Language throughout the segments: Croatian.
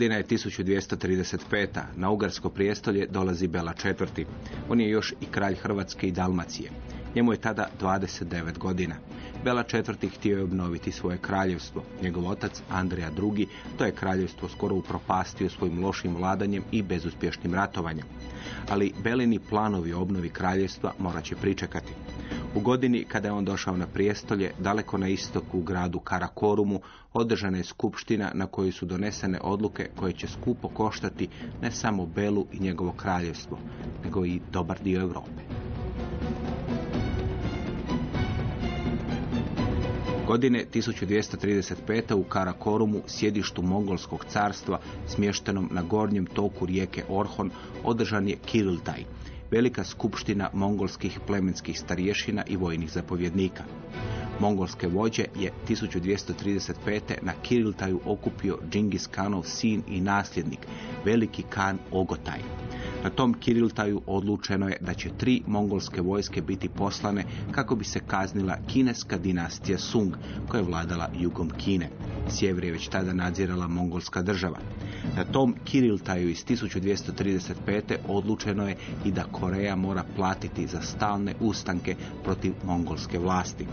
Godina je 1235. Na Ugarsko prijestolje dolazi Bela IV. On je još i kralj Hrvatske i Dalmacije. Njemu je tada 29 godina. Bela IV. htio je obnoviti svoje kraljevstvo. Njegov otac, Andrija II. to je kraljevstvo skoro upropastio svojim lošim vladanjem i bezuspješnim ratovanjem. Ali Belini planovi obnovi kraljevstva morat će pričekati. U godini kada je on došao na prijestolje, daleko na istoku u gradu Karakorumu, održana je skupština na kojoj su donesene odluke koje će skupo koštati ne samo Belu i njegovo kraljevstvo, nego i dobar dio Europe. Godine 1235. u Karakorumu, sjedištu Mongolskog carstva, smještenom na gornjem toku rijeke Orhon, održan je Kiriltaj, velika skupština mongolskih plemenskih starješina i vojnih zapovjednika. Mongolske vođe je 1235. na Kiriltaju okupio Džingis Kanov sin i nasljednik, veliki kan Ogotaj. Na tom Kiriltaju odlučeno je da će tri mongolske vojske biti poslane kako bi se kaznila kineska dinastija Sung koja je vladala jugom Kine. Sjever je već tada nadzirala mongolska država. Na tom Kiriltaju iz 1235. odlučeno je i da Koreja mora platiti za stalne ustanke protiv mongolske vlasti.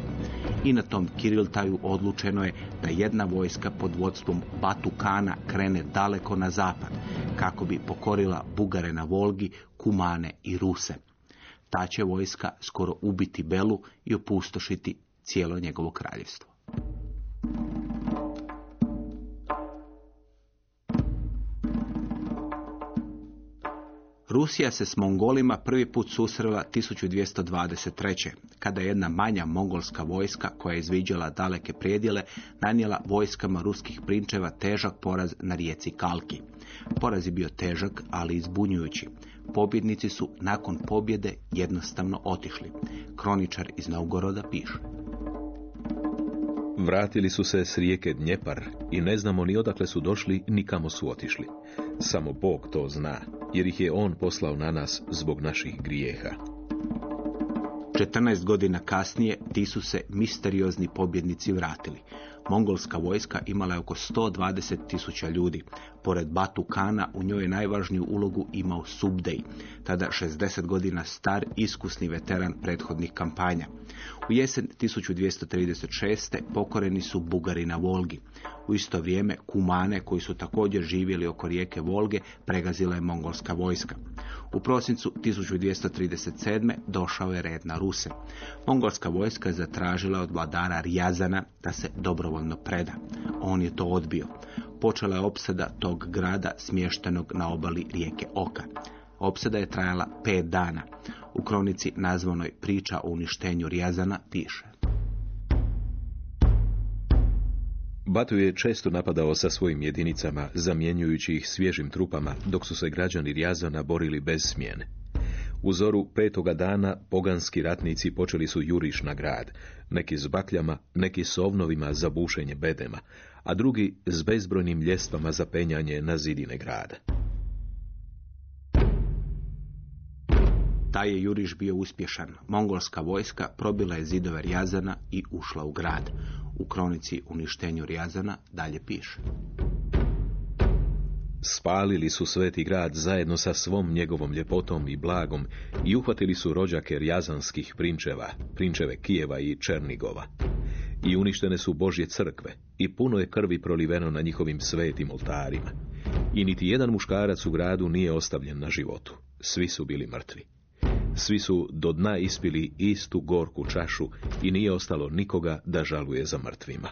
I na tom Kiriltaju odlučeno je da jedna vojska pod vodstvom Batukana krene daleko na zapad kako bi pokorila Bugare na Volgi, Kumane i Ruse. Ta će vojska skoro ubiti Belu i opustošiti cijelo njegovo kraljevstvo. Rusija se s Mongolima prvi put susrela 1223. kada je jedna manja mongolska vojska koja je izviđala daleke predjele nanijela vojskama ruskih prinčeva težak poraz na rijeci Kalki. Poraz je bio težak, ali izbunjujući. Pobjednici su nakon pobjede jednostavno otišli. Kroničar iz Novgoroda piše. Vratili su se s rijeke Dnjepar i ne znamo ni odakle su došli, ni kamo su otišli. Samo Bog to zna, jer ih je On poslao na nas zbog naših grijeha. 14 godina kasnije ti su se misteriozni pobjednici vratili. Mongolska vojska imala je oko 120 tisuća ljudi. Pored Batu Kana u njoj je najvažniju ulogu imao Subdej, tada 60 godina star iskusni veteran prethodnih kampanja. U jesen 1236. pokoreni su Bugari na Volgi. U isto vrijeme Kumane, koji su također živjeli oko rijeke Volge, pregazila je mongolska vojska. U prosincu 1237. došao je red na Ruse. Mongolska vojska je zatražila od vladara Rijazana da se dobrovoljno preda. On je to odbio. Počela je opsada tog grada smještenog na obali rijeke Oka. Opsada je trajala pet dana. U kronici nazvanoj priča o uništenju Rijazana piše. Batu je često napadao sa svojim jedinicama, zamjenjujući ih svježim trupama, dok su se građani Rijazana borili bez smjene. U zoru petoga dana poganski ratnici počeli su juriš na grad, neki s bakljama, neki s ovnovima za bušenje bedema, a drugi s bezbrojnim ljestvama za penjanje na zidine grada. Taj je juriš bio uspješan. Mongolska vojska probila je zidove Rijazana i ušla u grad. U kronici uništenju Rijazana dalje piše. Spalili su sveti grad zajedno sa svom njegovom ljepotom i blagom i uhvatili su rođake rjazanskih prinčeva, prinčeve Kijeva i Černigova. I uništene su Božje crkve i puno je krvi proliveno na njihovim svetim oltarima. I niti jedan muškarac u gradu nije ostavljen na životu. Svi su bili mrtvi. Svi su do dna ispili istu gorku čašu i nije ostalo nikoga da žaluje za mrtvima.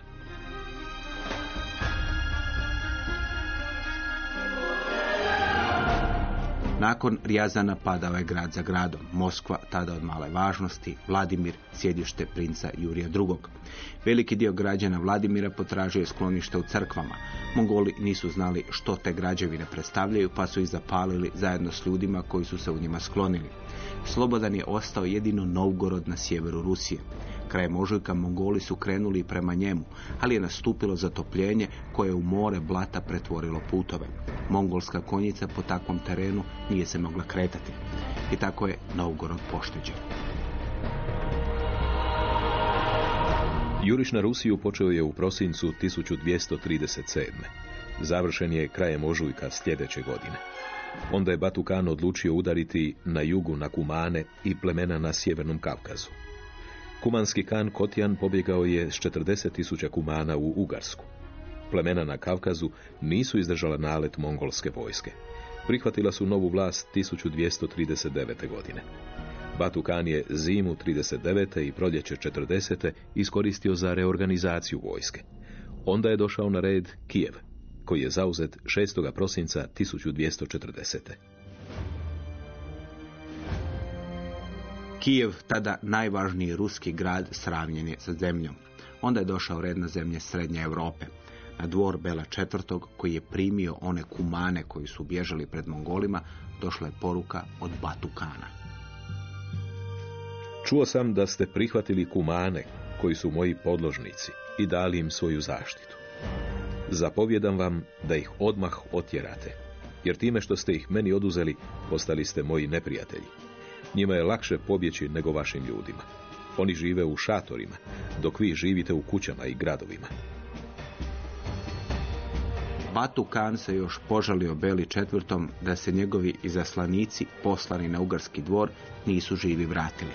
Nakon Rijazana padao je grad za gradom. Moskva, tada od male važnosti, Vladimir, sjedište princa Jurija II. Veliki dio građana Vladimira potražio je sklonište u crkvama. Mongoli nisu znali što te građevine predstavljaju, pa su ih zapalili zajedno s ljudima koji su se u njima sklonili. Slobodan je ostao jedino Novgorod na sjeveru Rusije. Krajem ožujka Mongoli su krenuli prema njemu, ali je nastupilo zatopljenje koje je u more blata pretvorilo putove. Mongolska konjica po takvom terenu nije se mogla kretati. I tako je Novgorod pošteđen. Juriš na Rusiju počeo je u prosincu 1237. Završen je krajem ožujka sljedeće godine. Onda je Batukan odlučio udariti na jugu na Kumane i plemena na Sjevernom Kavkazu. Kumanski kan Kotjan pobjegao je s 40.000 kumana u Ugarsku. Plemena na Kavkazu nisu izdržala nalet mongolske vojske. Prihvatila su novu vlast 1239. godine. Batukan je zimu 39. i proljeće 40. iskoristio za reorganizaciju vojske. Onda je došao na red Kijev, koji je zauzet 6. prosinca 1240. Kijev, tada najvažniji ruski grad, sravnjen je sa zemljom. Onda je došao red na zemlje Srednje Europe. Na dvor Bela IV. koji je primio one kumane koji su bježali pred Mongolima, došla je poruka od Batukana. Čuo sam da ste prihvatili kumane, koji su moji podložnici, i dali im svoju zaštitu. Zapovjedam vam da ih odmah otjerate, jer time što ste ih meni oduzeli, postali ste moji neprijatelji. Njima je lakše pobjeći nego vašim ljudima. Oni žive u šatorima, dok vi živite u kućama i gradovima. Batu Kan se još požalio Beli četvrtom da se njegovi izaslanici poslani na ugarski dvor nisu živi vratili.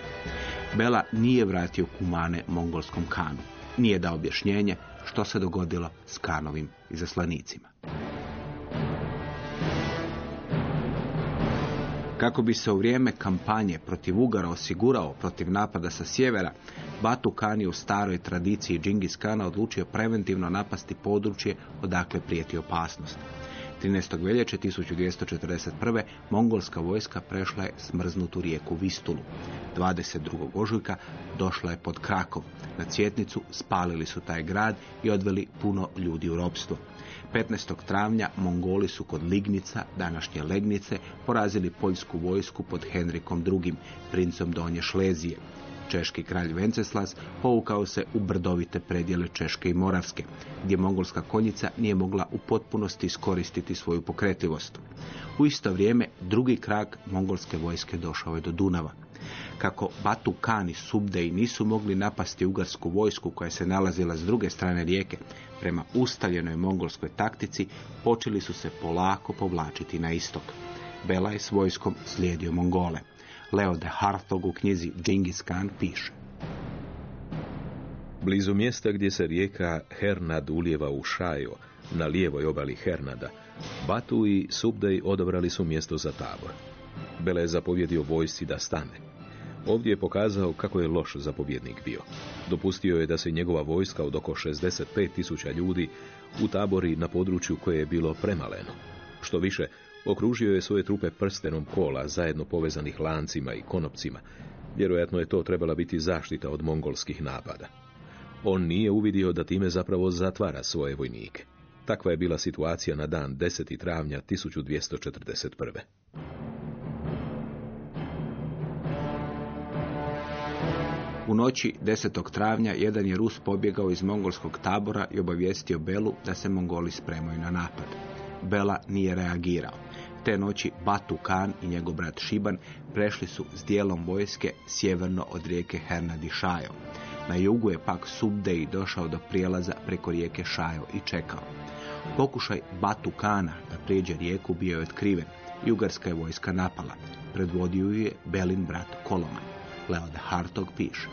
Bela nije vratio kumane mongolskom kanu. Nije dao objašnjenje što se dogodilo s kanovim izaslanicima. Kako bi se u vrijeme kampanje protiv Ugara osigurao protiv napada sa sjevera, Batu Kan je u staroj tradiciji Džingis Kana odlučio preventivno napasti područje odakle prijeti opasnost. 13. veljače 1241. mongolska vojska prešla je smrznutu rijeku Vistulu. 22. ožujka došla je pod Krakov. Na cvjetnicu spalili su taj grad i odveli puno ljudi u ropstvo. 15. travnja Mongoli su kod Lignica, današnje Legnice, porazili poljsku vojsku pod Henrikom II, princom Donje Šlezije. Češki kralj Venceslas povukao se u brdovite predjele Češke i Moravske, gdje mongolska konjica nije mogla u potpunosti iskoristiti svoju pokretljivost. U isto vrijeme drugi krak mongolske vojske došao je do Dunava. Kako Batu Kan i Subdej nisu mogli napasti ugarsku vojsku koja se nalazila s druge strane rijeke, prema ustaljenoj mongolskoj taktici počeli su se polako povlačiti na istok. Bela je s vojskom slijedio Mongole. Leo de Hartog u knjizi Džingis Khan piše. Blizu mjesta gdje se rijeka Hernad ulijeva u Šajo, na lijevoj obali Hernada, Batu i Subdej odabrali su mjesto za tabor. Bela je zapovjedio vojsci da stane. Ovdje je pokazao kako je loš zapovjednik bio. Dopustio je da se njegova vojska od oko 65 tisuća ljudi u tabori na području koje je bilo premaleno. Što više, okružio je svoje trupe prstenom kola zajedno povezanih lancima i konopcima. Vjerojatno je to trebala biti zaštita od mongolskih napada. On nije uvidio da time zapravo zatvara svoje vojnike. Takva je bila situacija na dan 10. travnja 1241. U noći 10. travnja jedan je Rus pobjegao iz mongolskog tabora i obavijestio Belu da se Mongoli spremaju na napad. Bela nije reagirao. Te noći Batu Kan i njegov brat Šiban prešli su s dijelom vojske sjeverno od rijeke Hernadi Šajo. Na jugu je pak Subdej došao do prijelaza preko rijeke Šajo i čekao. Pokušaj Batu Kana da prijeđe rijeku bio je otkriven. Jugarska je vojska napala. Predvodio ju je Belin brat Koloman. Leo de Hartog piše.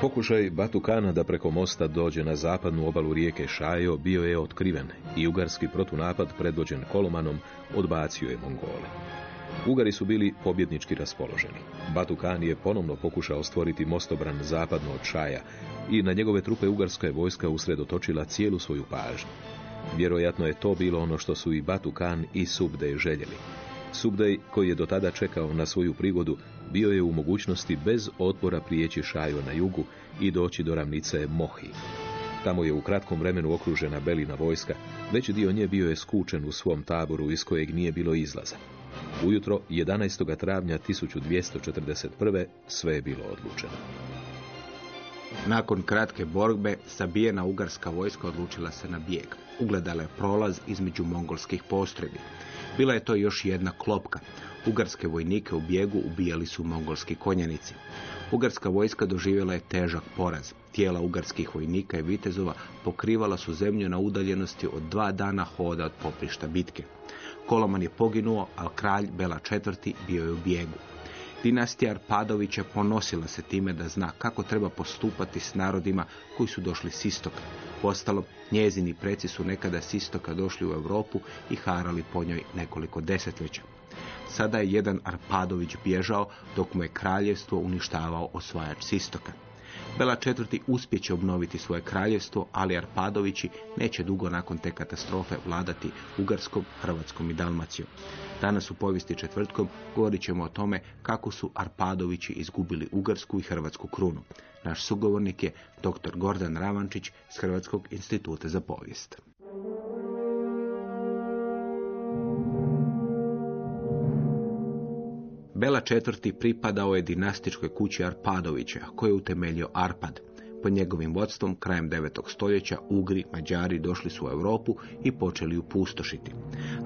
Pokušaj Batukana da preko mosta dođe na zapadnu obalu rijeke Šajo bio je otkriven i ugarski protunapad predvođen Kolomanom odbacio je Mongole. Ugari su bili pobjednički raspoloženi. Batukan je ponovno pokušao stvoriti mostobran zapadno od Šaja i na njegove trupe ugarska je vojska usredotočila cijelu svoju pažnju. Vjerojatno je to bilo ono što su i Batukan i Subdej željeli. Subdej, koji je do tada čekao na svoju prigodu, bio je u mogućnosti bez otpora prijeći Šaju na jugu i doći do ravnice Mohi. Tamo je u kratkom vremenu okružena Belina vojska, veći dio nje bio je skučen u svom taboru iz kojeg nije bilo izlaza. Ujutro 11. travnja 1241. sve je bilo odlučeno. Nakon kratke borbe, sabijena ugarska vojska odlučila se na bijeg. Ugledala je prolaz između mongolskih postrojbi. Bila je to još jedna klopka. Ugarske vojnike u bijegu ubijali su mongolski konjanici. Ugarska vojska doživjela je težak poraz. Tijela ugarskih vojnika i vitezova pokrivala su zemlju na udaljenosti od dva dana hoda od poprišta bitke. Koloman je poginuo, a kralj Bela IV. bio je u bijegu. Dinastija Arpadovića ponosila se time da zna kako treba postupati s narodima koji su došli s istoka. Ostalom, njezini preci su nekada s istoka došli u Europu i harali po njoj nekoliko desetljeća. Sada je jedan Arpadović bježao dok mu je kraljevstvo uništavao osvajač s istoka. Bela IV. uspjeće obnoviti svoje kraljevstvo, ali Arpadovići neće dugo nakon te katastrofe vladati Ugarskom, Hrvatskom i Dalmacijom. Danas u povijesti četvrtkom govorit ćemo o tome kako su Arpadovići izgubili Ugarsku i Hrvatsku krunu. Naš sugovornik je dr. Gordan Ravančić s Hrvatskog instituta za povijest. Bela IV. pripadao je dinastičkoj kući Arpadovića, koju je utemeljio Arpad. Pod njegovim vodstvom, krajem 9. stoljeća, Ugri, Mađari došli su u Europu i počeli ju pustošiti.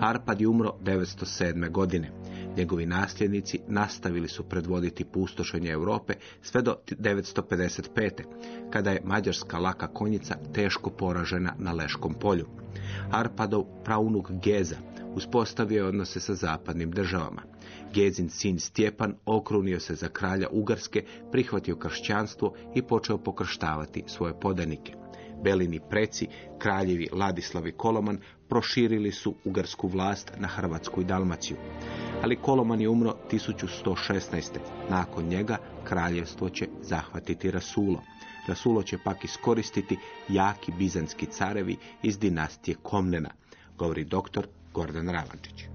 Arpad je umro 907. godine. Njegovi nasljednici nastavili su predvoditi pustošenje Europe sve do 955. kada je mađarska laka konjica teško poražena na Leškom polju. Arpadov praunuk Geza uspostavio je odnose sa zapadnim državama. Gezin sin Stjepan okrunio se za kralja Ugarske, prihvatio kršćanstvo i počeo pokrštavati svoje podanike. Belini preci, kraljevi Ladislav i Koloman proširili su ugarsku vlast na Hrvatsku i Dalmaciju. Ali Koloman je umro 1116. Nakon njega kraljevstvo će zahvatiti Rasulo. Rasulo će pak iskoristiti jaki bizanski carevi iz dinastije Komnena, govori doktor Gordan Ravančić.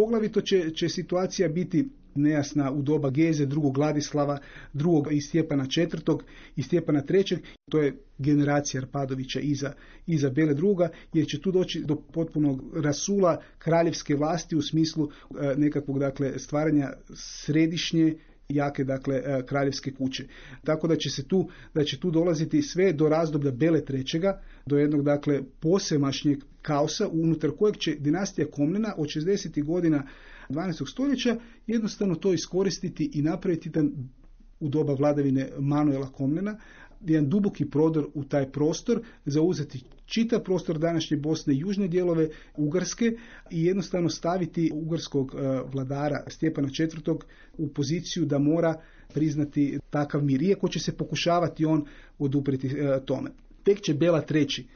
Poglavito će, će situacija biti nejasna u doba Geze, drugog Ladislava, drugog i Stjepana četvrtog i Stjepana trećeg. To je generacija Arpadovića iza, iza Bele druga, jer će tu doći do potpunog rasula kraljevske vlasti u smislu e, nekakvog dakle, stvaranja središnje jake dakle e, kraljevske kuće. Tako da će se tu da će tu dolaziti sve do razdoblja Bele trećega, do jednog dakle posemašnjeg kaosa unutar kojeg će dinastija Komnena od 60. godina 12. stoljeća jednostavno to iskoristiti i napraviti jedan u doba vladavine Manuela Komnena jedan duboki prodor u taj prostor, zauzeti čitav prostor današnje Bosne i južne dijelove Ugarske i jednostavno staviti ugarskog e, vladara Stjepana IV. u poziciju da mora priznati takav mir, iako će se pokušavati on odupriti e, tome. Tek će Bela III.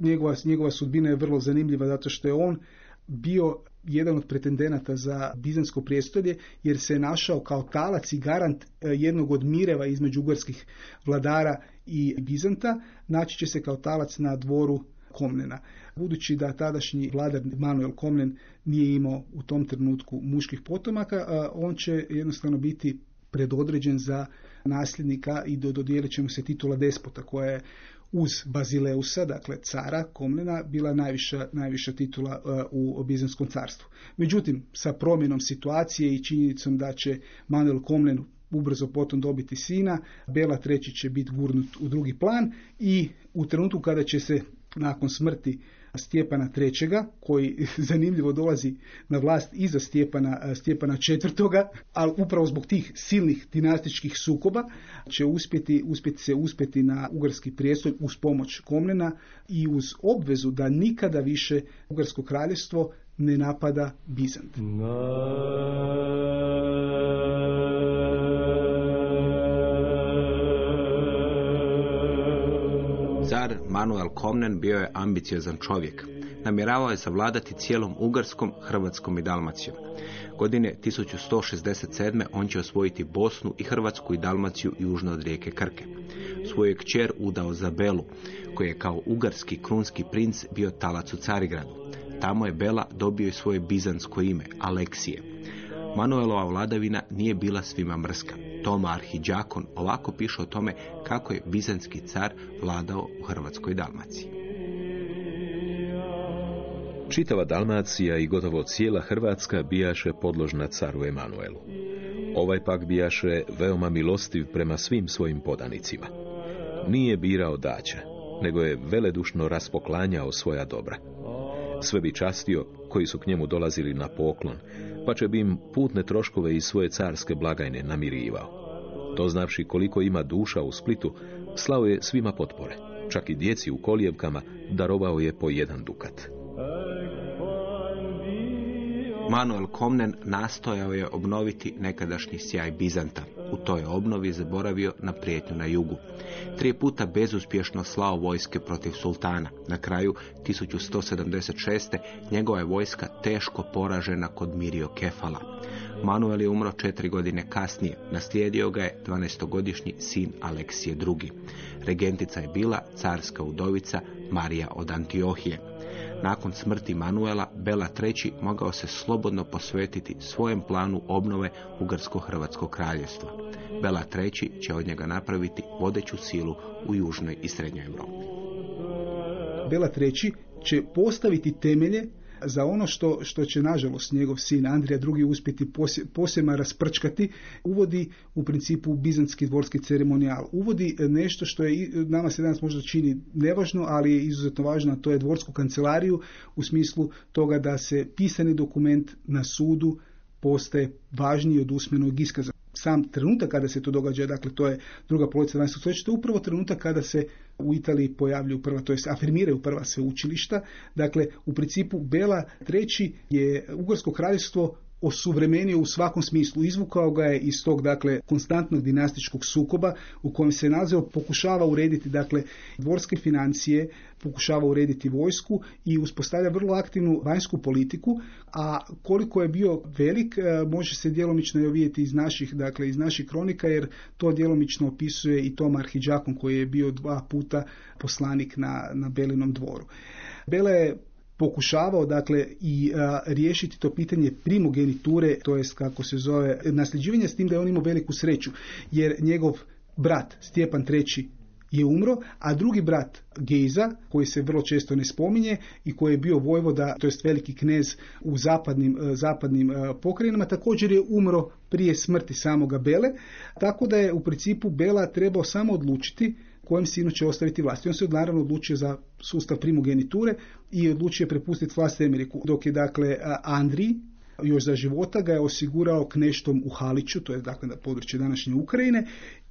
Njegova, njegova sudbina je vrlo zanimljiva zato što je on bio jedan od pretendenata za bizansko prijestolje jer se je našao kao talac i garant e, jednog od mireva između ugarskih vladara i Bizanta, naći će se kao talac na dvoru Komnena. Budući da tadašnji vladar Manuel Komnen nije imao u tom trenutku muških potomaka, e, on će jednostavno biti predodređen za nasljednika i dodijelit će mu se titula despota koja je uz Bazileusa, dakle cara Komnena, bila najviša, najviša titula uh, u Bizanskom carstvu. Međutim, sa promjenom situacije i činjenicom da će Manuel Komnen ubrzo potom dobiti sina, Bela treći će biti gurnut u drugi plan i u trenutku kada će se nakon smrti Stjepana III. koji zanimljivo dolazi na vlast iza Stjepana, Stjepana IV. ali upravo zbog tih silnih dinastičkih sukoba će uspjeti, uspjeti se uspjeti na ugarski prijestolj uz pomoć Komnena i uz obvezu da nikada više Ugarsko kraljevstvo ne napada Bizant. Na Car Manuel Komnen bio je ambiciozan čovjek. Namjeravao je savladati cijelom Ugarskom, Hrvatskom i Dalmacijom. Godine 1167. on će osvojiti Bosnu i Hrvatsku i Dalmaciju južno od rijeke Krke. Svoju kćer udao za Belu, koji je kao ugarski krunski princ bio talac u Carigradu. Tamo je Bela dobio i svoje bizansko ime, Aleksije. Manuelova vladavina nije bila svima mrska. Toma Arhiđakon ovako piše o tome kako je bizanski car vladao u Hrvatskoj Dalmaciji. Čitava Dalmacija i gotovo cijela Hrvatska bijaše podložna caru Emanuelu. Ovaj pak bijaše veoma milostiv prema svim svojim podanicima. Nije birao daća, nego je veledušno raspoklanjao svoja dobra. Sve bi častio koji su k njemu dolazili na poklon, će bi im putne troškove iz svoje carske blagajne namirivao. Doznavši koliko ima duša u Splitu, slao je svima potpore. Čak i djeci u kolijevkama darovao je po jedan dukat. Manuel Komnen nastojao je obnoviti nekadašnji sjaj Bizanta. U toj obnovi zaboravio na prijetnju na jugu. Tri puta bezuspješno slao vojske protiv sultana. Na kraju 1176. njegova je vojska teško poražena kod Mirio Kefala. Manuel je umro četiri godine kasnije. Naslijedio ga je 12-godišnji sin Aleksije II. Regentica je bila carska udovica Marija od Antiohije. Nakon smrti Manuela, Bela III. mogao se slobodno posvetiti svojem planu obnove Ugarsko-Hrvatskog kraljevstva. Bela III. će od njega napraviti vodeću silu u južnoj i srednjoj Europi. Bela III. će postaviti temelje za ono što, što će nažalost njegov sin Andrija II. uspjeti posema rasprčkati, uvodi u principu bizantski dvorski ceremonijal. Uvodi nešto što je nama se danas možda čini nevažno, ali je izuzetno važno, a to je dvorsku kancelariju u smislu toga da se pisani dokument na sudu postaje važniji od usmenog iskaza. Sam trenutak kada se to događa, dakle to je druga polovica 12. stoljeća, to je upravo trenutak kada se u Italiji pojavljuju prva, to jest afirmiraju prva sveučilišta. Dakle, u principu Bela III je Ugarsko kraljevstvo osuvremenio u svakom smislu. Izvukao ga je iz tog dakle konstantnog dinastičkog sukoba u kojem se nalazio, pokušava urediti dakle dvorske financije, pokušava urediti vojsku i uspostavlja vrlo aktivnu vanjsku politiku, a koliko je bio velik e, može se djelomično i vidjeti iz naših dakle iz naših kronika jer to djelomično opisuje i Tom Arhiđakon koji je bio dva puta poslanik na, na Belinom dvoru. Bela je pokušavao dakle i riješiti to pitanje primogeniture, to jest kako se zove nasljeđivanje s tim da je on imao veliku sreću jer njegov brat Stjepan III je umro, a drugi brat Gejza, koji se vrlo često ne spominje i koji je bio vojvoda, to jest veliki knez u zapadnim, zapadnim pokrajinama, također je umro prije smrti samoga Bele, tako da je u principu Bela trebao samo odlučiti kojem sinu će ostaviti vlast. I on se naravno odlučio za sustav primogeniture i odlučio prepustiti vlast Emeriku. Dok je dakle Andri još za života ga je osigurao kneštom u Haliću, to je dakle na području današnje Ukrajine,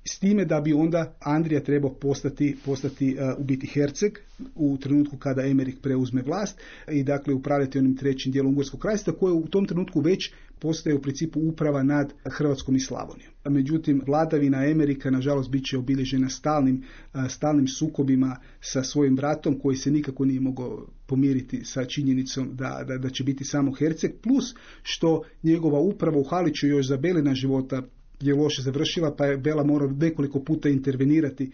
s time da bi onda Andrija trebao postati, postati uh, u biti Herceg u trenutku kada Emerik preuzme vlast i dakle upravljati onim trećim dijelom Ugorskog krajstva koje u tom trenutku već postaje u principu uprava nad Hrvatskom i Slavonijom. Međutim, vladavina Emerika nažalost bit će obilježena stalnim, stalnim sukobima sa svojim bratom koji se nikako nije mogao pomiriti sa činjenicom da, da, da će biti samo Herceg, plus što njegova uprava u Haliću još za Belina života je loše završila, pa je Bela morao nekoliko puta intervenirati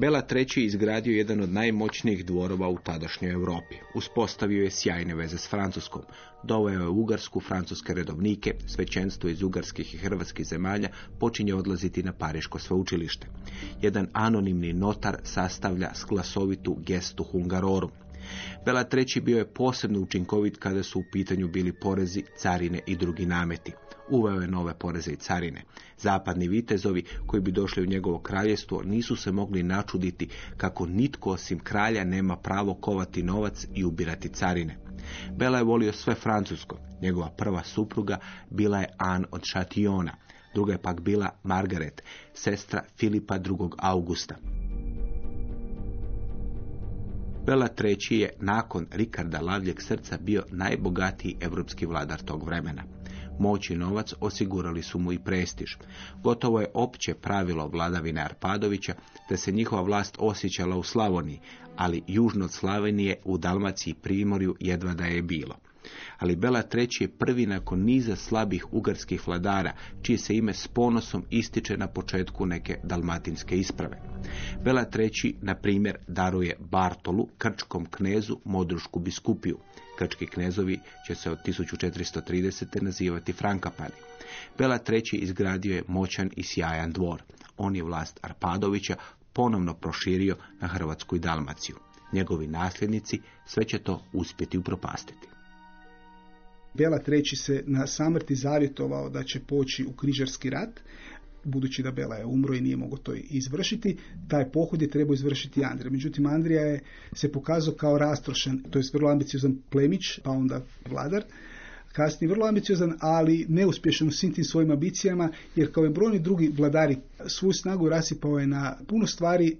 Bela III. izgradio jedan od najmoćnijih dvorova u tadašnjoj Europi. Uspostavio je sjajne veze s Francuskom. Doveo je Ugarsku, francuske redovnike, svećenstvo iz ugarskih i hrvatskih zemalja počinje odlaziti na Pariško sveučilište. Jedan anonimni notar sastavlja sklasovitu gestu Hungarorum. Bela III. bio je posebno učinkovit kada su u pitanju bili porezi, carine i drugi nameti. Uveo je nove poreze i carine. Zapadni vitezovi koji bi došli u njegovo kraljestvo nisu se mogli načuditi kako nitko osim kralja nema pravo kovati novac i ubirati carine. Bela je volio sve francusko. Njegova prva supruga bila je Anne od Chatillona. Druga je pak bila Margaret, sestra Filipa II. Augusta. Bela III. je nakon Rikarda Lavljeg srca bio najbogatiji evropski vladar tog vremena. Moć i novac osigurali su mu i prestiž. Gotovo je opće pravilo vladavine Arpadovića da se njihova vlast osjećala u Slavoniji, ali južno od Slavonije u Dalmaciji i Primorju jedva da je bilo ali Bela III je prvi nakon niza slabih ugarskih vladara, čije se ime s ponosom ističe na početku neke dalmatinske isprave. Bela III, na primjer, daruje Bartolu, krčkom knezu, modrušku biskupiju. Krčki knezovi će se od 1430. nazivati Frankapani. Bela III izgradio je moćan i sjajan dvor. On je vlast Arpadovića ponovno proširio na Hrvatsku i Dalmaciju. Njegovi nasljednici sve će to uspjeti upropastiti. Bela III se na samrti zavjetovao da će poći u križarski rat, budući da Bela je umro i nije mogao to izvršiti, taj pohod je trebao izvršiti Andrija. Međutim, Andrija je se pokazao kao rastrošen, to je vrlo ambiciozan plemić, pa onda vladar, kasnije vrlo ambiciozan, ali neuspješan u svim tim svojim ambicijama, jer kao i brojni drugi vladari svoju snagu rasipao je na puno stvari,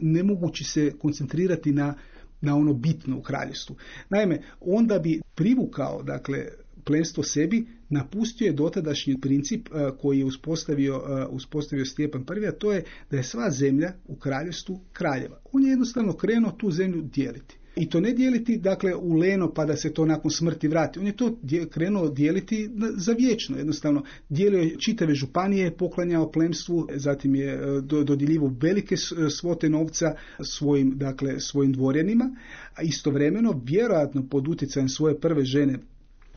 nemogući se koncentrirati na na ono bitno u kraljestvu. Naime, onda bi privukao, dakle, plenstvo sebi, napustio je dotadašnji princip e, koji je uspostavio, e, uspostavio Stjepan I, a to je da je sva zemlja u kraljestvu kraljeva. On je jednostavno krenuo tu zemlju dijeliti. I to ne dijeliti dakle u leno pa da se to nakon smrti vrati. On je to krenuo dijeliti za vječno. Jednostavno dijelio je čitave županije, poklanjao plemstvu, zatim je e, dodjeljivo velike svote novca svojim, dakle, svojim dvorjanima, a istovremeno, vjerojatno pod utjecajem svoje prve žene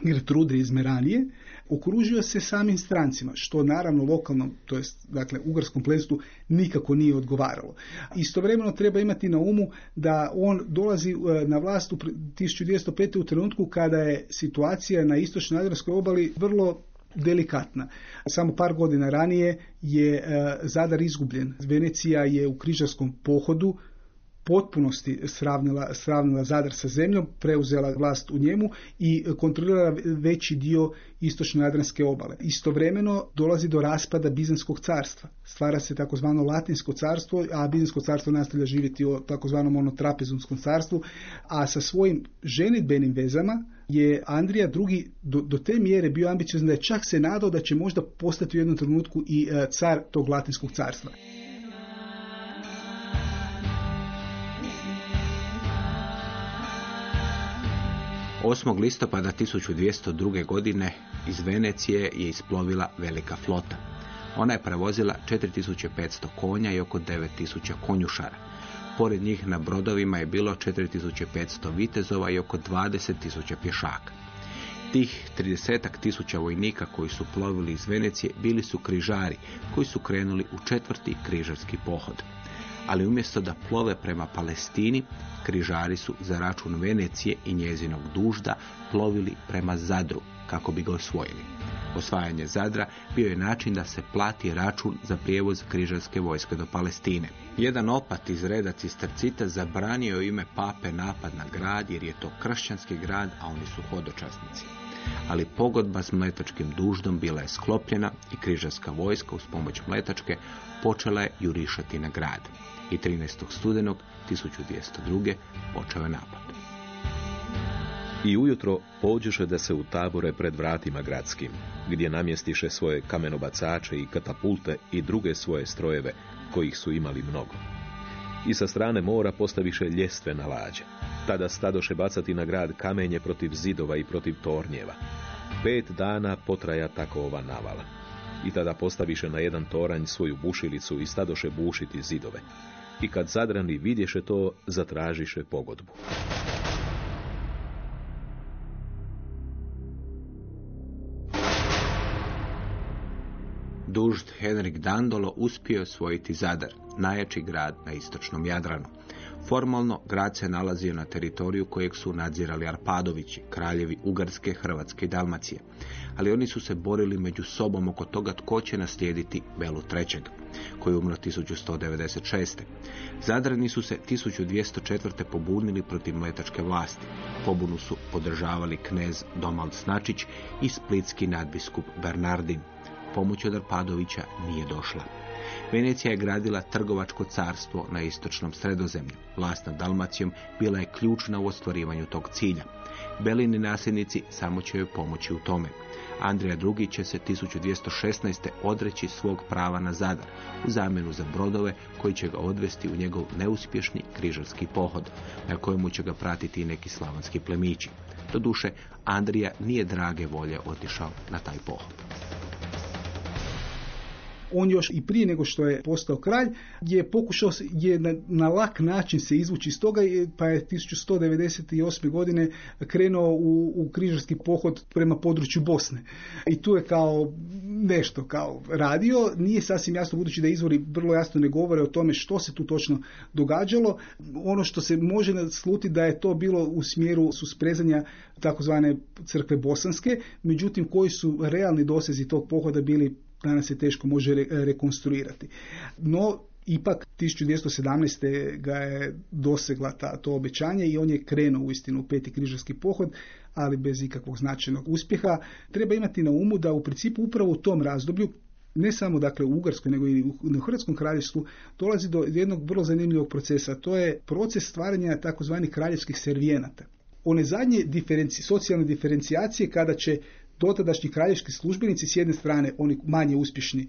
Gertrude iz Meranije, okružio se samim strancima, što naravno lokalnom, to jest dakle ugarskom plestu nikako nije odgovaralo. Istovremeno treba imati na umu da on dolazi e, na vlast u 1205. u trenutku kada je situacija na istočnoj Adranskoj obali vrlo delikatna. Samo par godina ranije je e, Zadar izgubljen. Venecija je u križarskom pohodu potpunosti sravnila, sravnila Zadar sa zemljom, preuzela vlast u njemu i kontrolirala veći dio istočno jadranske obale. Istovremeno dolazi do raspada Bizanskog carstva. Stvara se takozvano Latinsko carstvo, a Bizansko carstvo nastavlja živjeti o takozvanom ono trapezunskom carstvu, a sa svojim ženitbenim vezama je Andrija drugi do, do te mjere bio ambiciozan da je čak se nadao da će možda postati u jednom trenutku i e, car tog Latinskog carstva. 8. listopada 1202. godine iz Venecije je isplovila velika flota. Ona je prevozila 4500 konja i oko 9000 konjušara. Pored njih na brodovima je bilo 4500 vitezova i oko 20.000 pješaka. Tih 30 tisuća vojnika koji su plovili iz Venecije bili su križari koji su krenuli u četvrti križarski pohod ali umjesto da plove prema Palestini, križari su za račun Venecije i njezinog dužda plovili prema Zadru kako bi ga osvojili. Osvajanje Zadra bio je način da se plati račun za prijevoz križarske vojske do Palestine. Jedan opat iz reda cistercita zabranio ime pape napad na grad jer je to kršćanski grad, a oni su hodočasnici. Ali pogodba s mletačkim duždom bila je sklopljena i križarska vojska uz pomoć mletačke počela je jurišati na grad i 13. studenog 1202. počeo je napad. I ujutro pođeše da se utabore pred vratima gradskim, gdje namjestiše svoje kamenobacače i katapulte i druge svoje strojeve, kojih su imali mnogo. I sa strane mora postaviše ljestve na lađe. Tada stadoše bacati na grad kamenje protiv zidova i protiv tornjeva. Pet dana potraja tako ova navala. I tada postaviše na jedan toranj svoju bušilicu i stadoše bušiti zidove i kad zadrani vidješe to, zatražiše pogodbu. Dužd Henrik Dandolo uspio osvojiti Zadar, najjači grad na istočnom Jadranu. Formalno, grad se nalazio na teritoriju kojeg su nadzirali Arpadovići, kraljevi Ugarske, Hrvatske i Dalmacije. Ali oni su se borili među sobom oko toga tko će naslijediti Belu III. koji je umro 1196. Zadrani su se 1204. pobunili protiv mletačke vlasti. Pobunu su podržavali knez Domald Snačić i splitski nadbiskup Bernardin. Pomoć od Arpadovića nije došla. Venecija je gradila trgovačko carstvo na istočnom sredozemlju. Vlast nad Dalmacijom bila je ključna u ostvarivanju tog cilja. Belini nasljednici samo će joj pomoći u tome. Andrija II. će se 1216. odreći svog prava na Zadar u zamjenu za brodove koji će ga odvesti u njegov neuspješni križarski pohod, na kojemu će ga pratiti i neki slavonski plemići. Doduše, Andrija nije drage volje otišao na taj pohod on još i prije nego što je postao kralj je pokušao je na, na lak način se izvući iz toga pa je 1198. godine krenuo u, u križarski pohod prema području Bosne. I tu je kao nešto kao radio, nije sasvim jasno budući da izvori vrlo jasno ne govore o tome što se tu točno događalo. Ono što se može nasluti da je to bilo u smjeru susprezanja takozvane crkve bosanske, međutim koji su realni dosezi tog pohoda bili danas se teško može rekonstruirati. No, ipak 1217. ga je dosegla ta, to obećanje i on je krenuo u istinu u peti križarski pohod, ali bez ikakvog značajnog uspjeha. Treba imati na umu da u principu upravo u tom razdoblju ne samo dakle u Ugarskoj, nego i u Hrvatskom kraljevstvu dolazi do jednog vrlo zanimljivog procesa. To je proces stvaranja takozvanih kraljevskih servijenata. One zadnje diferenci, socijalne diferencijacije kada će dotadašnji kraljevski službenici s jedne strane oni manje uspješni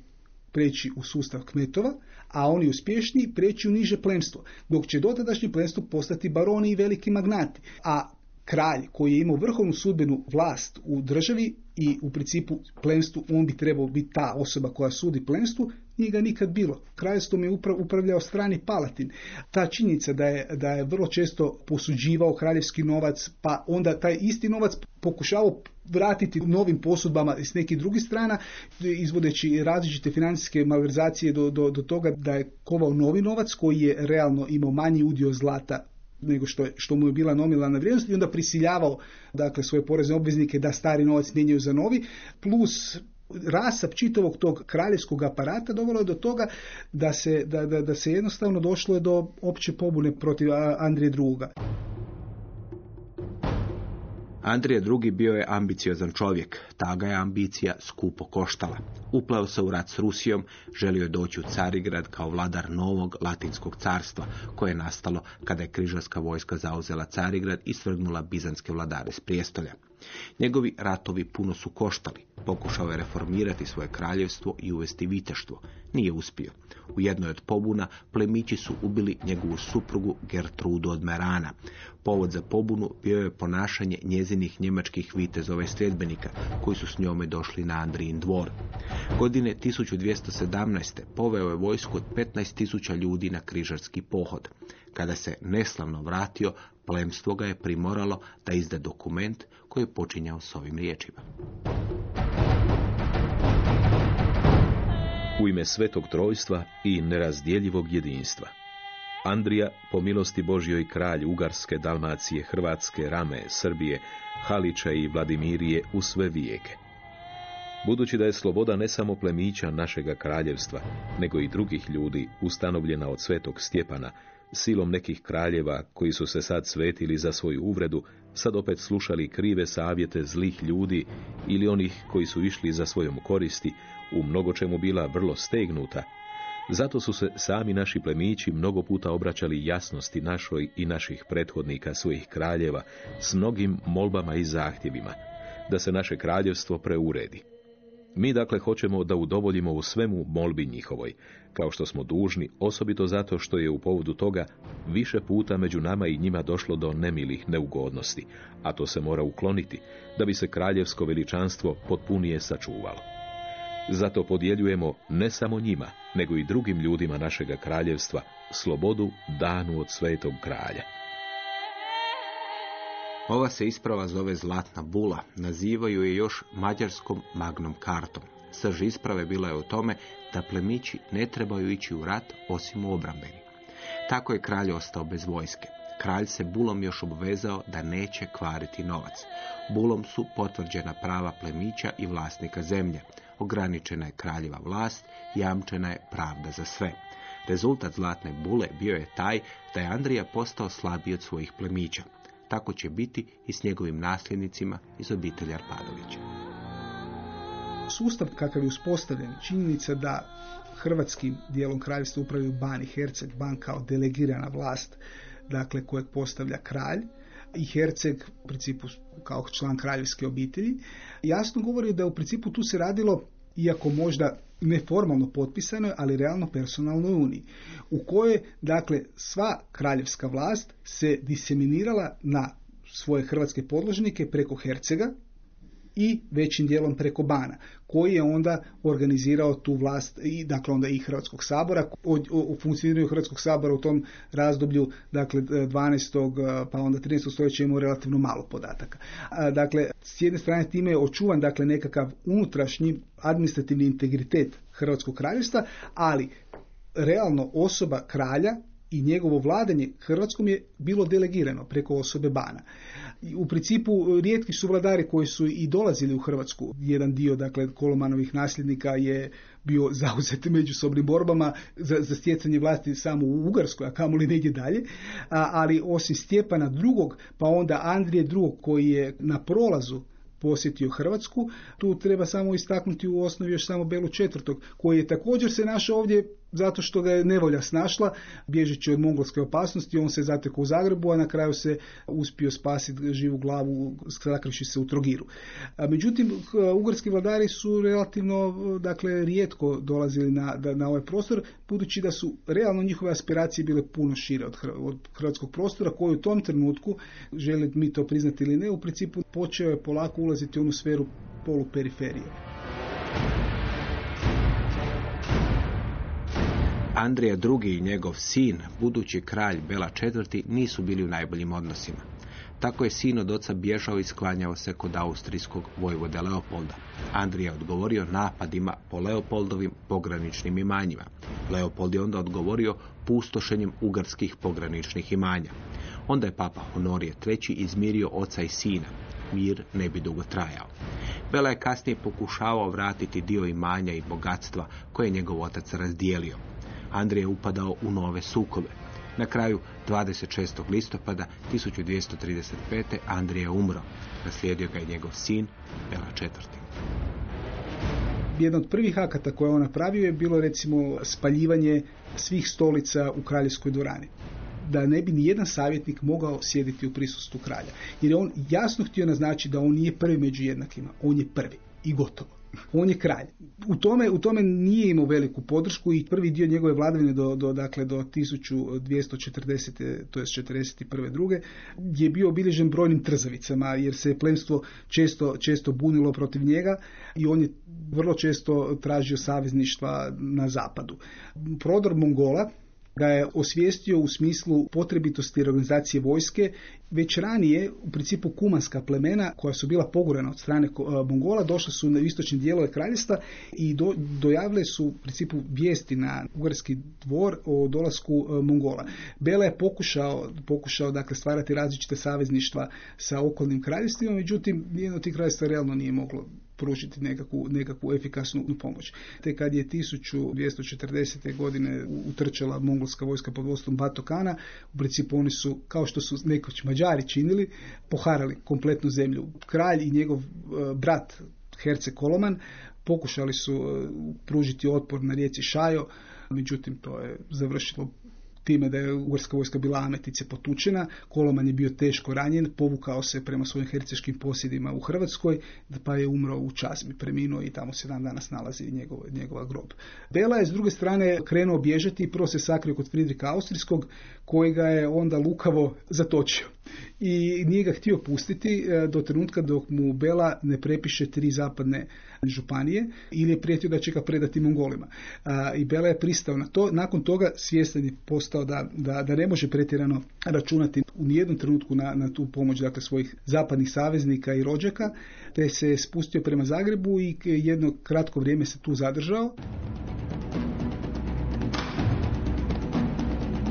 preći u sustav kmetova, a oni uspješni preći u niže plemstvo, dok će dotadašnji plemstvo postati baroni i veliki magnati, a kralj koji je imao vrhovnu sudbenu vlast u državi i u principu plemstvu on bi trebao biti ta osoba koja sudi plemstvu, nije ga nikad bilo. Kraljestvom je upravljao strani palatin. Ta činjenica da je, da je vrlo često posuđivao kraljevski novac, pa onda taj isti novac pokušavao vratiti novim posudbama s nekih drugih strana, izvodeći različite financijske malverzacije do, do, do toga da je kovao novi novac koji je realno imao manji udio zlata nego što, je, što mu je bila nominalna vrijednost i onda prisiljavao dakle, svoje porezne obveznike da stari novac mijenjaju za novi, plus rasap čitavog tog kraljevskog aparata dovelo je do toga da se, da, da, da se jednostavno došlo je do opće pobune protiv Andrije II. Andrija II. bio je ambiciozan čovjek, ta ga je ambicija skupo koštala. Uplao se u rat s Rusijom, želio je doći u Carigrad kao vladar novog latinskog carstva, koje je nastalo kada je križarska vojska zauzela Carigrad i svrgnula bizanske vladare s prijestolja. Njegovi ratovi puno su koštali. Pokušao je reformirati svoje kraljevstvo i uvesti viteštvo. Nije uspio. U jednoj od pobuna plemići su ubili njegovu suprugu Gertrudu od Merana. Povod za pobunu bio je ponašanje njezinih njemačkih vitezova i sljedbenika, koji su s njome došli na Andrijin dvor. Godine 1217. poveo je vojsku od 15.000 ljudi na križarski pohod. Kada se neslavno vratio, plemstvo ga je primoralo da izda dokument koji je počinjao s ovim riječima. U ime svetog trojstva i nerazdjeljivog jedinstva. Andrija, po milosti Božjoj kralj Ugarske, Dalmacije, Hrvatske, Rame, Srbije, Halića i Vladimirije u sve vijeke. Budući da je sloboda ne samo plemića našega kraljevstva, nego i drugih ljudi ustanovljena od svetog Stjepana, silom nekih kraljeva koji su se sad svetili za svoju uvredu, sad opet slušali krive savjete zlih ljudi ili onih koji su išli za svojom koristi, u mnogo čemu bila vrlo stegnuta, zato su se sami naši plemići mnogo puta obraćali jasnosti našoj i naših prethodnika svojih kraljeva s mnogim molbama i zahtjevima, da se naše kraljevstvo preuredi. Mi dakle hoćemo da udovoljimo u svemu molbi njihovoj, kao što smo dužni, osobito zato što je u povodu toga više puta među nama i njima došlo do nemilih neugodnosti, a to se mora ukloniti, da bi se kraljevsko veličanstvo potpunije sačuvalo. Zato podjeljujemo ne samo njima, nego i drugim ljudima našega kraljevstva slobodu danu od svetog kralja. Ova se isprava zove Zlatna bula, nazivaju je još mađarskom magnom kartom. Srž isprave bila je u tome da plemići ne trebaju ići u rat osim u obrambeni. Tako je kralj ostao bez vojske. Kralj se bulom još obvezao da neće kvariti novac. Bulom su potvrđena prava plemića i vlasnika zemlje. Ograničena je kraljeva vlast, jamčena je pravda za sve. Rezultat zlatne bule bio je taj da je Andrija postao slabiji od svojih plemića. Tako će biti i s njegovim nasljednicima iz obitelji Arpadovića. Sustav kakav je uspostavljen, činjenica da hrvatskim dijelom kraljevstva upravljaju Bani Herceg, ban kao delegirana vlast, dakle kojeg postavlja kralj, i Herceg u principu kao član kraljevske obitelji, jasno govori da u principu tu se radilo iako možda neformalno potpisano, ali realno personalnoj uniji, u kojoj, dakle, sva kraljevska vlast se diseminirala na svoje hrvatske podložnike preko Hercega, i većim dijelom preko Bana, koji je onda organizirao tu vlast i dakle onda i Hrvatskog sabora. O, funkcioniranju Hrvatskog sabora u tom razdoblju, dakle 12. pa onda 13. stoljeća imamo relativno malo podataka. Dakle, s jedne strane time je očuvan dakle nekakav unutrašnji administrativni integritet Hrvatskog kraljevstva, ali realno osoba kralja i njegovo vladanje Hrvatskom je bilo delegirano preko osobe Bana. U principu rijetki su vladari koji su i dolazili u Hrvatsku. Jedan dio dakle Kolomanovih nasljednika je bio zauzet međusobnim borbama za, za stjecanje vlasti samo u Ugarskoj, a kamoli negdje dalje. A, ali osim Stjepana drugog, pa onda Andrije drugog koji je na prolazu posjetio Hrvatsku. Tu treba samo istaknuti u osnovi još samo Belu četvrtog, koji je također se našao ovdje zato što ga je nevolja snašla, bježeći od mongolske opasnosti, on se zatekao u Zagrebu, a na kraju se uspio spasiti živu glavu sakrivši se u Trogiru. Međutim, ugarski vladari su relativno dakle, rijetko dolazili na, na ovaj prostor, budući da su realno njihove aspiracije bile puno šire od, od hrvatskog prostora, koji u tom trenutku, želi mi to priznati ili ne, u principu počeo je polako ulaziti u onu sferu poluperiferije. Andrija II. i njegov sin, budući kralj Bela IV. nisu bili u najboljim odnosima. Tako je sin od oca bježao i sklanjao se kod austrijskog vojvode Leopolda. Andrija je odgovorio napadima po Leopoldovim pograničnim imanjima. Leopold je onda odgovorio pustošenjem ugarskih pograničnih imanja. Onda je papa Honorije III. izmirio oca i sina. Mir ne bi dugo trajao. Bela je kasnije pokušavao vratiti dio imanja i bogatstva koje je njegov otac razdijelio. Andrije je upadao u nove sukobe. Na kraju 26. listopada 1235. Andrije je umro. Naslijedio ga je njegov sin, Bela IV. Jedan od prvih akata koje on napravio je bilo recimo spaljivanje svih stolica u kraljevskoj dvorani da ne bi ni jedan savjetnik mogao sjediti u prisustvu kralja. Jer je on jasno htio naznačiti da on nije prvi među jednakima, on je prvi i gotovo. On je kralj. U tome, u tome nije imao veliku podršku i prvi dio njegove vladavine do, do, dakle, do 1240. to je 41. druge je bio obilježen brojnim trzavicama jer se plemstvo često, često bunilo protiv njega i on je vrlo često tražio savezništva na zapadu. Prodor Mongola ga je osvijestio u smislu potrebitosti organizacije vojske. Već ranije, u principu kumanska plemena koja su bila pogorena od strane e, Mongola, došla su na istočni dijelove kraljevstva i do, dojavile su u principu vijesti na ugarski dvor o dolasku e, Mongola. Bela je pokušao, pokušao dakle, stvarati različite savezništva sa okolnim kraljevstvima, međutim, nijedno od tih kraljevstva realno nije moglo pružiti nekakvu, nekakvu efikasnu pomoć. Te kad je 1240. godine utrčala mongolska vojska pod vodstvom Batokana, u principu oni su, kao što su nekoć Mađari činili, poharali kompletnu zemlju. Kralj i njegov e, brat Herce Koloman pokušali su e, pružiti otpor na rijeci Šajo, međutim to je završilo time da je ugarska vojska bila ametice potučena, Koloman je bio teško ranjen, povukao se prema svojim herceškim posjedima u Hrvatskoj, pa je umro u Čazmi, preminuo i tamo se dan danas nalazi njegov, njegova grob. Bela je s druge strane krenuo bježati i prvo se sakrio kod Fridrika Austrijskog, kojega je onda lukavo zatočio. I nije ga htio pustiti e, do trenutka dok mu Bela ne prepiše tri zapadne županije ili je prijetio da će ga predati Mongolima. I Bela je pristao na to. Nakon toga svjestan je postao da, da, da ne može pretjerano računati u nijednom trenutku na, na tu pomoć dakle, svojih zapadnih saveznika i rođaka, te se spustio prema Zagrebu i jedno kratko vrijeme se tu zadržao.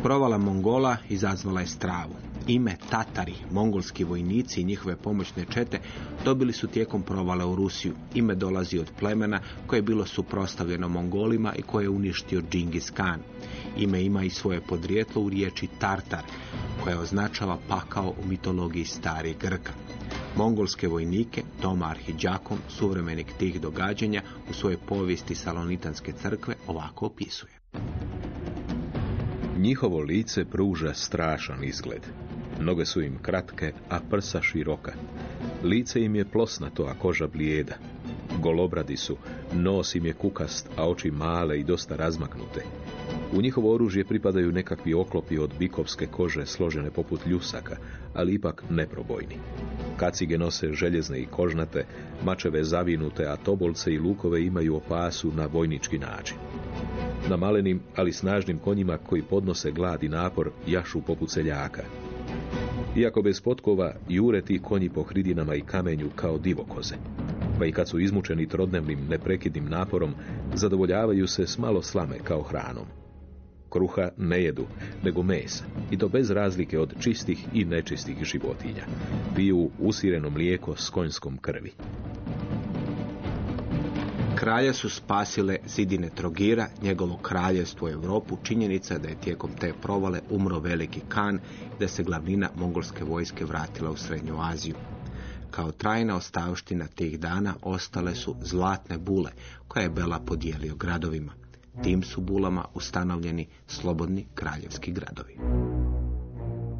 Provala Mongola izazvala je stravu. Ime Tatari, mongolski vojnici i njihove pomoćne čete dobili su tijekom provale u Rusiju. Ime dolazi od plemena koje je bilo suprostavljeno Mongolima i koje je uništio Džingis Khan. Ime ima i svoje podrijetlo u riječi Tartar, koja označava pakao u mitologiji starih Grka. Mongolske vojnike Toma Arhidžakom, suvremenik tih događanja, u svojoj povijesti Salonitanske crkve ovako opisuje. Njihovo lice pruža strašan izgled. Noge su im kratke, a prsa široka. Lice im je plosnato, a koža blijeda. Golobradi su, nos im je kukast, a oči male i dosta razmaknute. U njihovo oružje pripadaju nekakvi oklopi od bikovske kože složene poput ljusaka, ali ipak neprobojni. Kacige nose željezne i kožnate, mačeve zavinute, a tobolce i lukove imaju opasu na vojnički način. Na malenim, ali snažnim konjima koji podnose glad i napor jašu poput seljaka. Iako bez potkova, jure ti konji po hridinama i kamenju kao divokoze. Pa i kad su izmučeni trodnevnim neprekidnim naporom, zadovoljavaju se s malo slame kao hranom. Kruha ne jedu, nego mesa, i to bez razlike od čistih i nečistih životinja. Piju usireno mlijeko s konjskom krvi. Kralja su spasile zidine Trogira, njegovo kraljevstvo u Europu, činjenica da je tijekom te provale umro veliki kan da se glavnina mongolske vojske vratila u Srednju Aziju. Kao trajna ostavština tih dana ostale su zlatne bule koje je Bela podijelio gradovima. Tim su bulama ustanovljeni slobodni kraljevski gradovi.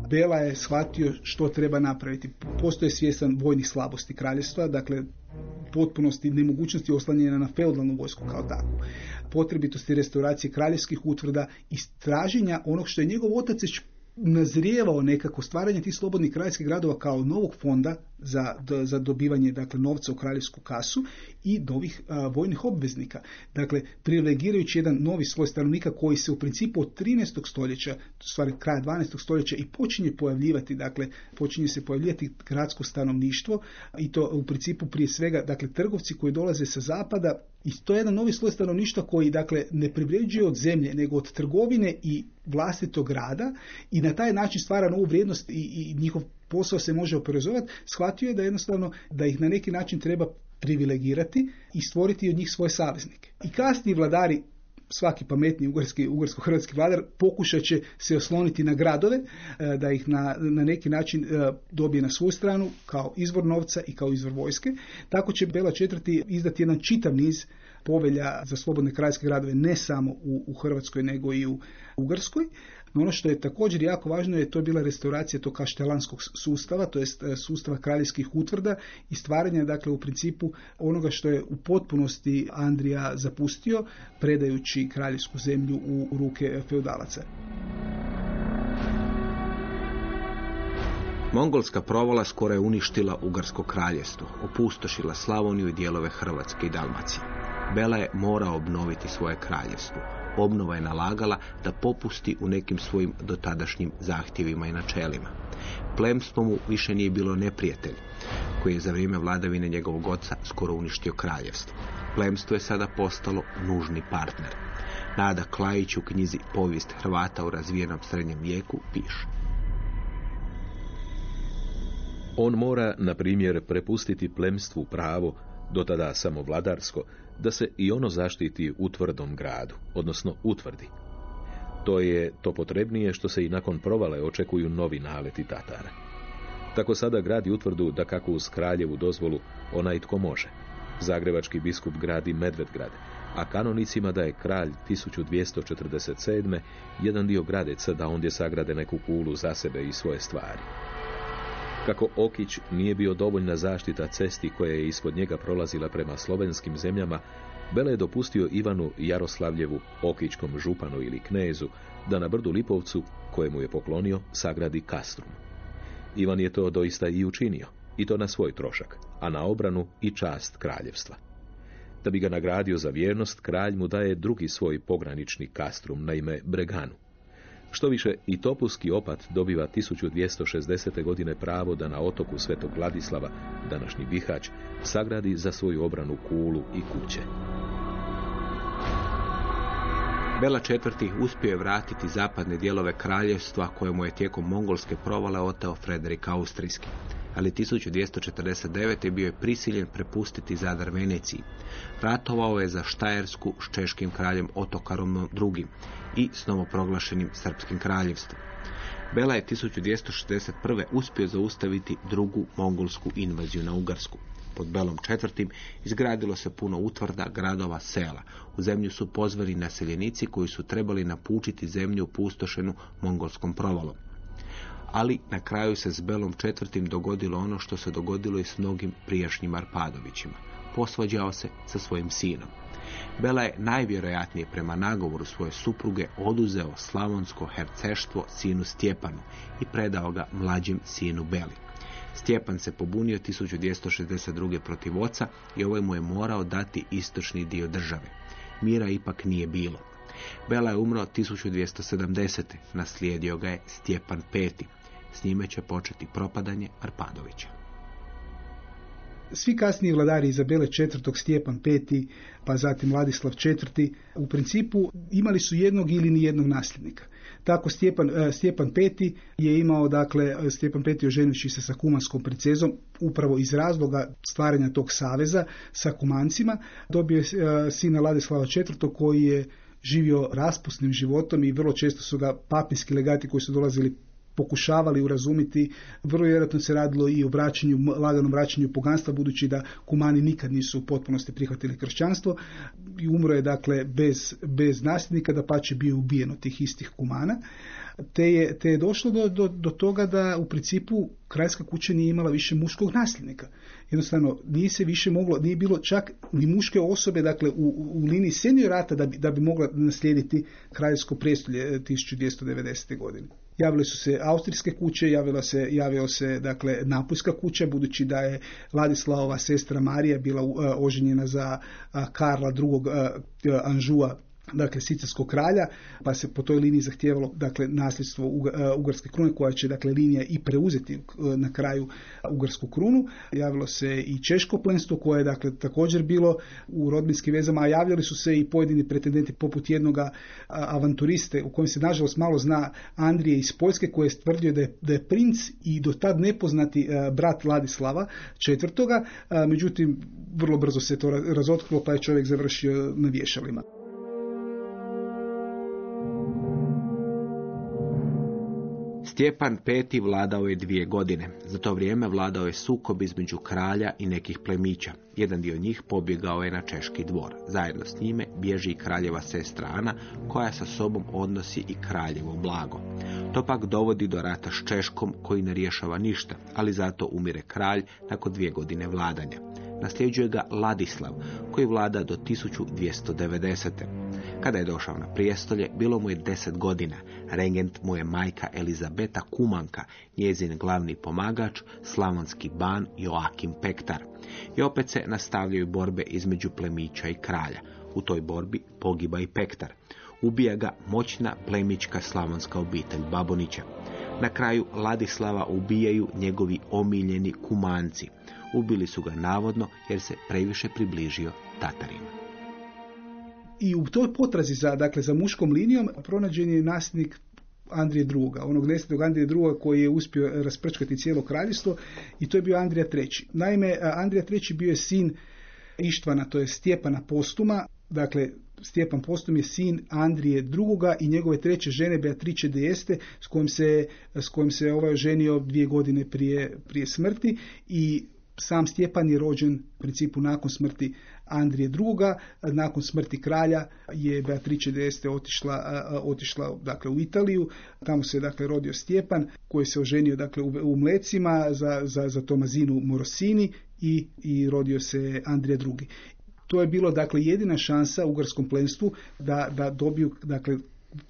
Bela je shvatio što treba napraviti. Postoje svjestan vojnih slabosti kraljevstva, dakle potpunosti nemogućnosti oslanjena na feudalnu vojsku kao takvu. Potrebitosti restauracije kraljevskih utvrda i straženja onog što je njegov otac nazrijevao nekako stvaranje tih slobodnih kraljevskih gradova kao novog fonda za, za dobivanje dakle, novca u kraljevsku kasu i novih vojnih obveznika. Dakle, privilegirajući jedan novi sloj stanovnika koji se u principu od 13. stoljeća, stvari kraja 12. stoljeća i počinje pojavljivati, dakle, počinje se pojavljivati gradsko stanovništvo i to u principu prije svega, dakle, trgovci koji dolaze sa zapada i to je jedan novi sloj stanovništva koji, dakle, ne privređuje od zemlje, nego od trgovine i vlastitog rada i na taj način stvara novu vrijednost i, i njihov posao se može oporezovati, shvatio je da jednostavno da ih na neki način treba privilegirati i stvoriti od njih svoje saveznike. I kasniji vladari svaki pametni ugarski, ugarsko-hrvatski vladar pokušat će se osloniti na gradove, da ih na, na neki način dobije na svoju stranu kao izvor novca i kao izvor vojske. Tako će Bela IV. izdati jedan čitav niz povelja za slobodne krajske gradove ne samo u, u Hrvatskoj nego i u Ugarskoj. No ono što je također jako važno je to je bila restauracija tog kaštelanskog sustava, to jest sustava kraljevskih utvrda i stvaranje dakle u principu onoga što je u potpunosti Andrija zapustio predajući kraljevsku zemlju u ruke feudalaca. Mongolska provala skoro je uništila Ugarsko kraljevstvo, opustošila Slavoniju i dijelove Hrvatske i Dalmacije. Bela je morao obnoviti svoje kraljevstvo. Obnova je nalagala da popusti u nekim svojim dotadašnjim zahtjevima i načelima. Plemstvo mu više nije bilo neprijatelj, koji je za vrijeme vladavine njegovog oca skoro uništio kraljevstvo. Plemstvo je sada postalo nužni partner. Nada Klajić u knjizi Povijest Hrvata u razvijenom srednjem vijeku piše. On mora, na primjer, prepustiti plemstvu pravo, do tada samo vladarsko, da se i ono zaštiti u tvrdom gradu, odnosno utvrdi. To je to potrebnije što se i nakon provale očekuju novi naleti Tatara. Tako sada gradi utvrdu da kako uz kraljevu dozvolu onaj tko može. Zagrebački biskup gradi Medvedgrad, a kanonicima da je kralj 1247. jedan dio gradeca da ondje sagrade neku kulu za sebe i svoje stvari. Kako Okić nije bio dovoljna zaštita cesti koja je ispod njega prolazila prema slovenskim zemljama, Bele je dopustio Ivanu Jaroslavljevu, Okićkom županu ili knezu, da na brdu Lipovcu, kojemu je poklonio, sagradi kastrum. Ivan je to doista i učinio, i to na svoj trošak, a na obranu i čast kraljevstva. Da bi ga nagradio za vjernost, kralj mu daje drugi svoj pogranični kastrum na ime Breganu. Što više, i Topuski opat dobiva 1260. godine pravo da na otoku Svetog Vladislava, današnji Bihać, sagradi za svoju obranu kulu i kuće. Bela IV. uspio je vratiti zapadne dijelove kraljevstva kojemu je tijekom mongolske provale oteo Frederik Austrijski. Ali 1249. bio je prisiljen prepustiti zadar Veneciji. Ratovao je za Štajersku s češkim kraljem Otokarom II. i s novoproglašenim srpskim kraljevstvom. Bela je 1261. uspio zaustaviti drugu mongolsku invaziju na Ugarsku. Pod Belom IV. izgradilo se puno utvrda, gradova, sela. U zemlju su pozvani naseljenici koji su trebali napučiti zemlju pustošenu mongolskom provalom. Ali na kraju se s Belom četvrtim dogodilo ono što se dogodilo i s mnogim prijašnjim Arpadovićima. Posvađao se sa svojim sinom. Bela je najvjerojatnije prema nagovoru svoje supruge oduzeo slavonsko herceštvo sinu Stjepanu i predao ga mlađim sinu Beli. Stjepan se pobunio 1262. protiv oca i ovaj mu je morao dati istočni dio države. Mira ipak nije bilo. Bela je umro 1270. Naslijedio ga je Stjepan V. S njime će početi propadanje Arpadovića. Svi kasniji vladari Izabele IV. Stjepan V. pa zatim Vladislav IV. u principu imali su jednog ili ni jednog nasljednika. Tako Stjepan, e, Stjepan V. je imao, dakle, Stjepan V. oženivši se sa kumanskom princezom, upravo iz razloga stvaranja tog saveza sa kumancima, dobio je e, sina Vladislava IV. koji je živio raspusnim životom i vrlo često su ga papinski legati koji su dolazili pokušavali urazumiti. Vrlo vjerojatno se radilo i o vraćanju, laganom vraćanju poganstva, budući da kumani nikad nisu u potpunosti prihvatili kršćanstvo. I umro je dakle bez, bez nasljednika, da pače bio ubijen od tih istih kumana. Te je, te je došlo do, do, do toga da u principu krajska kuća nije imala više muškog nasljednika. Jednostavno, nije se više moglo, nije bilo čak ni muške osobe, dakle, u, u liniji seniorata da bi, da bi mogla naslijediti kraljevsko prijestolje 1290. godine. Javile su se austrijske kuće, javila se, javio se dakle Napuljska kuća, budući da je Ladislavova sestra Marija bila uh, oženjena za Karla II. Anžua dakle Sicarskog kralja, pa se po toj liniji zahtijevalo dakle nasljedstvo Ugarske krune koja će dakle linija i preuzeti na kraju Ugarsku krunu. Javilo se i Češko plenstvo koje je dakle također bilo u rodbinskim vezama, a javljali su se i pojedini pretendenti poput jednoga avanturiste u kojem se nažalost malo zna Andrije iz Poljske koji je stvrdio da je, da je princ i do tad nepoznati brat Ladislava četvrtoga, međutim vrlo brzo se to razotkrilo pa je čovjek završio na vješalima. Stjepan V. vladao je dvije godine. Za to vrijeme vladao je sukob između kralja i nekih plemića. Jedan dio njih pobjegao je na Češki dvor. Zajedno s njime bježi i kraljeva sestra Ana, koja sa sobom odnosi i kraljevo blago. To pak dovodi do rata s Češkom, koji ne rješava ništa, ali zato umire kralj nakon dvije godine vladanja. Nasljeđuje ga Ladislav, koji vlada do 1290. Kada je došao na prijestolje, bilo mu je deset godina. Regent mu je majka Elizabeta Kumanka, njezin glavni pomagač, slavonski ban Joakim Pektar. I opet se nastavljaju borbe između plemića i kralja. U toj borbi pogiba i Pektar. Ubija ga moćna plemička slavonska obitelj Babonića. Na kraju Ladislava ubijaju njegovi omiljeni kumanci. Ubili su ga navodno jer se previše približio Tatarima. I u toj potrazi za, dakle, za muškom linijom pronađen je nasljednik Andrije II. Onog nesretnog Andrije II. koji je uspio rasprčkati cijelo kraljevstvo i to je bio Andrija III. Naime, Andrija III. bio je sin Ištvana, to je Stjepana Postuma, dakle Stjepan Postum je sin Andrije II. i njegove treće žene Beatrice d'Este s kojim se, s kojim se ovaj ženio dvije godine prije, prije smrti i sam Stjepan je rođen u principu nakon smrti Andrije II. Nakon smrti kralja je Beatrice d'Este otišla, otišla dakle, u Italiju. Tamo se dakle rodio Stjepan koji se oženio dakle, u Mlecima za, za, za Tomazinu Morosini i, i rodio se Andrija II. To je bilo dakle jedina šansa ugarskom plenstvu da, da dobiju dakle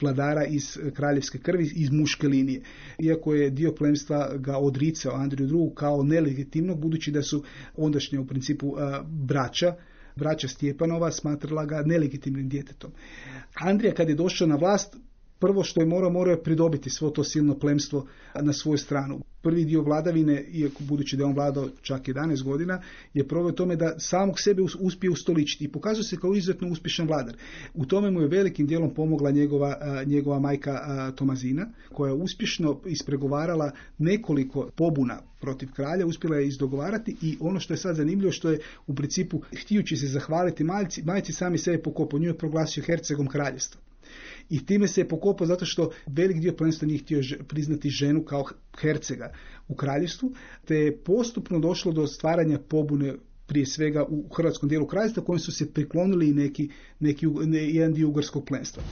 vladara iz kraljevske krvi, iz muške linije. Iako je dio plemstva ga odricao Andriju II kao nelegitimno, budući da su ondašnje u principu braća, braća Stjepanova smatrala ga nelegitimnim djetetom. Andrija kad je došao na vlast, prvo što je morao, morao je pridobiti svo to silno plemstvo na svoju stranu. Prvi dio vladavine, iako budući da je on vladao čak 11 godina, je proveo tome da samog sebe uspije ustoličiti i pokazuje se kao izuzetno uspješan vladar. U tome mu je velikim dijelom pomogla njegova, njegova majka Tomazina, koja je uspješno ispregovarala nekoliko pobuna protiv kralja, uspjela je izdogovarati i ono što je sad zanimljivo, što je u principu, htijući se zahvaliti majci, majci sami sebe pokopao, nju je proglasio hercegom kraljevstva. I time se je pokopao zato što velik dio plemstva nije htio priznati ženu kao hercega u kraljevstvu, te je postupno došlo do stvaranja pobune prije svega u hrvatskom dijelu kraljevstva kojem su se priklonili i neki, neki, jedan dio ugarskog plemstva.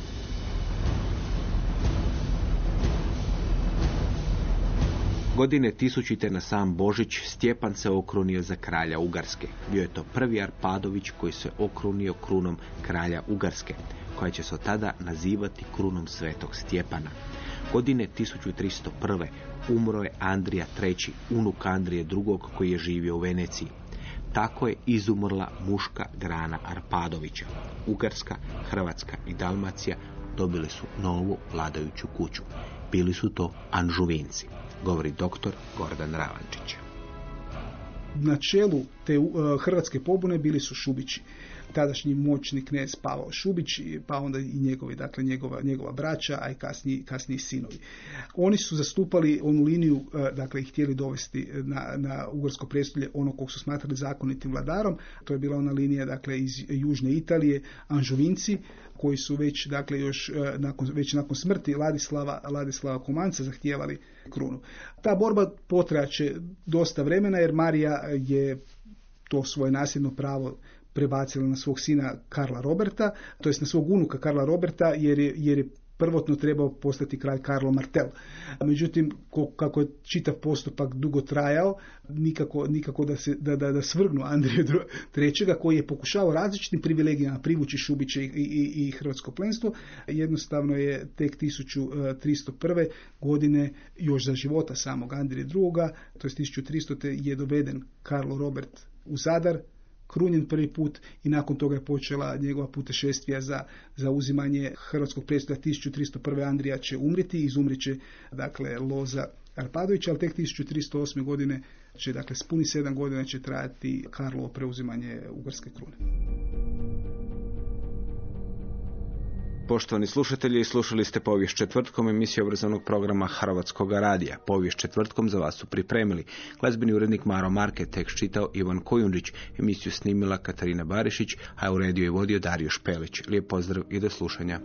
Godine tisućite na sam Božić Stjepan se okrunio za kralja Ugarske. Bio je to prvi Arpadović koji se okrunio krunom kralja Ugarske, koja će se od tada nazivati krunom svetog Stjepana. Godine 1301. umro je Andrija III, unuk Andrije II koji je živio u Veneciji. Tako je izumrla muška grana Arpadovića. Ugarska, Hrvatska i Dalmacija dobili su novu vladajuću kuću. Bili su to Anžuvinci, govori doktor Gordan Ravančić. Na čelu te uh, hrvatske pobune bili su Šubići tadašnji moćni knez Pavao Šubić, pa onda i njegovi, dakle njegova, njegova braća, a i kasniji, kasniji sinovi. Oni su zastupali onu liniju, e, dakle i htjeli dovesti na, na Ugarsko prestolje ono kog su smatrali zakonitim vladarom, to je bila ona linija dakle iz Južne Italije, Anžuvinci, koji su već, dakle, još e, nakon, već nakon smrti Ladislava, Ladislava Kumanca zahtijevali krunu. Ta borba potraće dosta vremena jer Marija je to svoje nasljedno pravo prebacila na svog sina Karla Roberta, to jest na svog unuka Karla Roberta, jer je, jer je prvotno trebao postati kralj Karlo Martel. Međutim, kako je čitav postupak dugo trajao, nikako, nikako da, se, da, da, da svrgnu Andrije III. koji je pokušao različitim privilegijama privući Šubiće i, i, i hrvatsko plenstvo, jednostavno je tek 1301. godine još za života samog Andrije II. to je 1300. je doveden Karlo Robert u Zadar, krunjen prvi put i nakon toga je počela njegova putešestvija za, za uzimanje hrvatskog predstavlja 1301. Andrija će umriti, izumrit će dakle Loza Arpadović, ali tek 1308. godine će, dakle, s puni sedam godina će trajati Karlovo preuzimanje Ugarske krune. Poštovani slušatelji, slušali ste povijest četvrtkom emisiju obrazovnog programa Hrvatskog radija. Povijest četvrtkom za vas su pripremili. Glazbeni urednik Maro Marke, tekst čitao Ivan Kojundžić, emisiju snimila Katarina Barišić, a u rediju je vodio Dario Špelić. Lijep pozdrav i do slušanja.